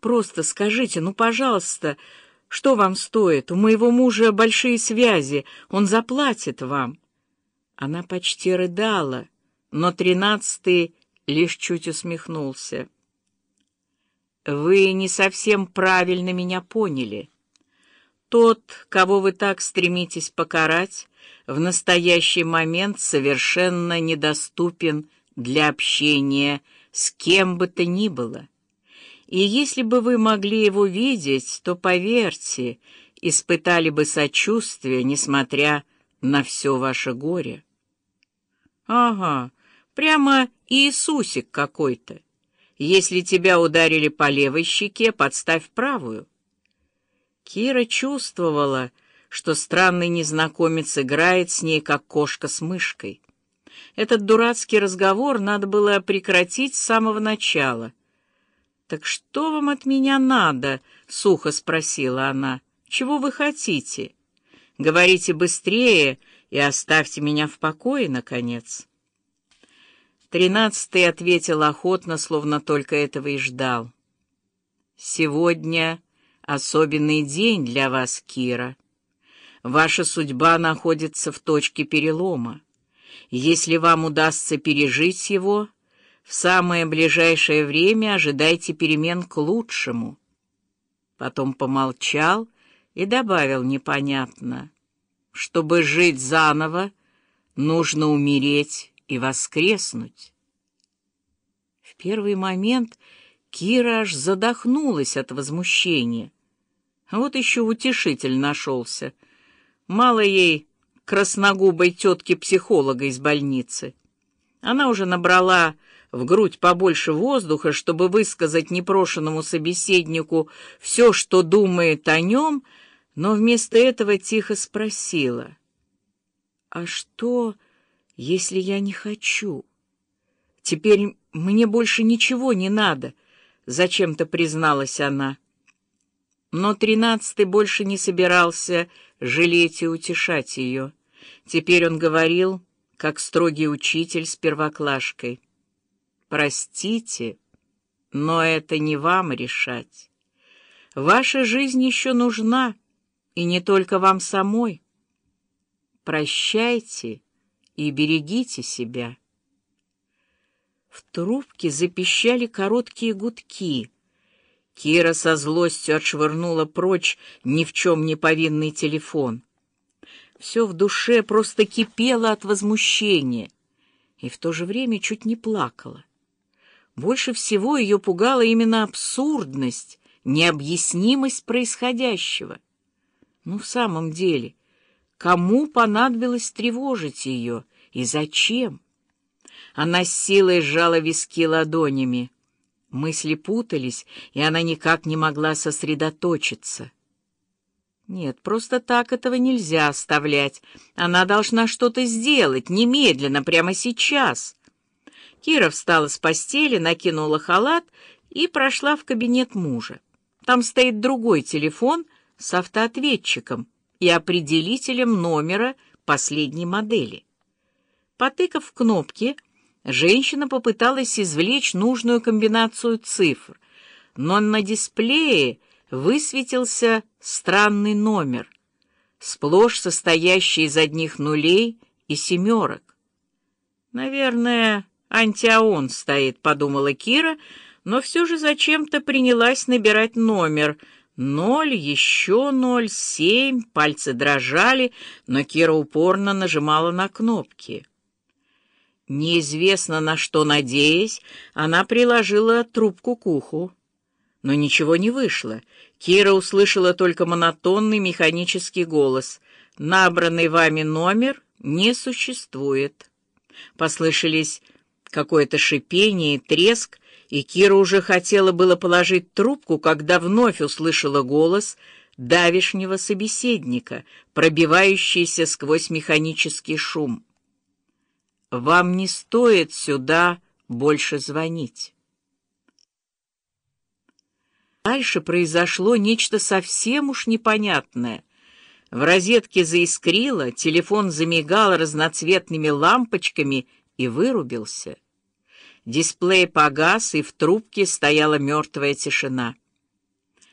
Просто скажите, ну, пожалуйста, что вам стоит? У моего мужа большие связи, он заплатит вам». Она почти рыдала, но тринадцатый лишь чуть усмехнулся. «Вы не совсем правильно меня поняли. Тот, кого вы так стремитесь покарать, в настоящий момент совершенно недоступен для общения с кем бы то ни было. И если бы вы могли его видеть, то, поверьте, испытали бы сочувствие, несмотря на все ваше горе. Ага, прямо Иисусик какой-то. Если тебя ударили по левой щеке, подставь правую. Кира чувствовала, что странный незнакомец играет с ней, как кошка с мышкой. Этот дурацкий разговор надо было прекратить с самого начала. «Так что вам от меня надо?» — сухо спросила она. «Чего вы хотите? Говорите быстрее и оставьте меня в покое, наконец». Тринадцатый ответил охотно, словно только этого и ждал. «Сегодня особенный день для вас, Кира. Ваша судьба находится в точке перелома. Если вам удастся пережить его, в самое ближайшее время ожидайте перемен к лучшему. Потом помолчал и добавил непонятно. Чтобы жить заново, нужно умереть и воскреснуть. В первый момент Кира аж задохнулась от возмущения. Вот еще утешитель нашелся — Мало ей красногубой тетки-психолога из больницы. Она уже набрала в грудь побольше воздуха, чтобы высказать непрошенному собеседнику все, что думает о нем, но вместо этого тихо спросила. «А что, если я не хочу? Теперь мне больше ничего не надо», — зачем-то призналась она. Но тринадцатый больше не собирался жалеть и утешать ее. Теперь он говорил, как строгий учитель с первоклашкой. «Простите, но это не вам решать. Ваша жизнь еще нужна, и не только вам самой. Прощайте и берегите себя». В трубке запищали короткие гудки — Кира со злостью отшвырнула прочь ни в чем не повинный телефон. Все в душе просто кипело от возмущения и в то же время чуть не плакала. Больше всего ее пугала именно абсурдность, необъяснимость происходящего. Ну, в самом деле, кому понадобилось тревожить ее и зачем? Она с силой сжала виски ладонями. Мысли путались, и она никак не могла сосредоточиться. Нет, просто так этого нельзя оставлять. Она должна что-то сделать, немедленно, прямо сейчас. Кира встала с постели, накинула халат и прошла в кабинет мужа. Там стоит другой телефон с автоответчиком и определителем номера последней модели. Потыкав в кнопки, Женщина попыталась извлечь нужную комбинацию цифр, но на дисплее высветился странный номер, сплошь состоящий из одних нулей и семерок. «Наверное, антиаон стоит», — подумала Кира, но все же зачем-то принялась набирать номер. Ноль, еще ноль, семь, пальцы дрожали, но Кира упорно нажимала на кнопки. Неизвестно на что надеясь, она приложила трубку к уху. Но ничего не вышло. Кира услышала только монотонный механический голос. «Набранный вами номер не существует». Послышались какое-то шипение и треск, и Кира уже хотела было положить трубку, когда вновь услышала голос давишнего собеседника, пробивающийся сквозь механический шум вам не стоит сюда больше звонить. Дальше произошло нечто совсем уж непонятное. В розетке заискрило, телефон замигал разноцветными лампочками и вырубился. Дисплей погас, и в трубке стояла мертвая тишина.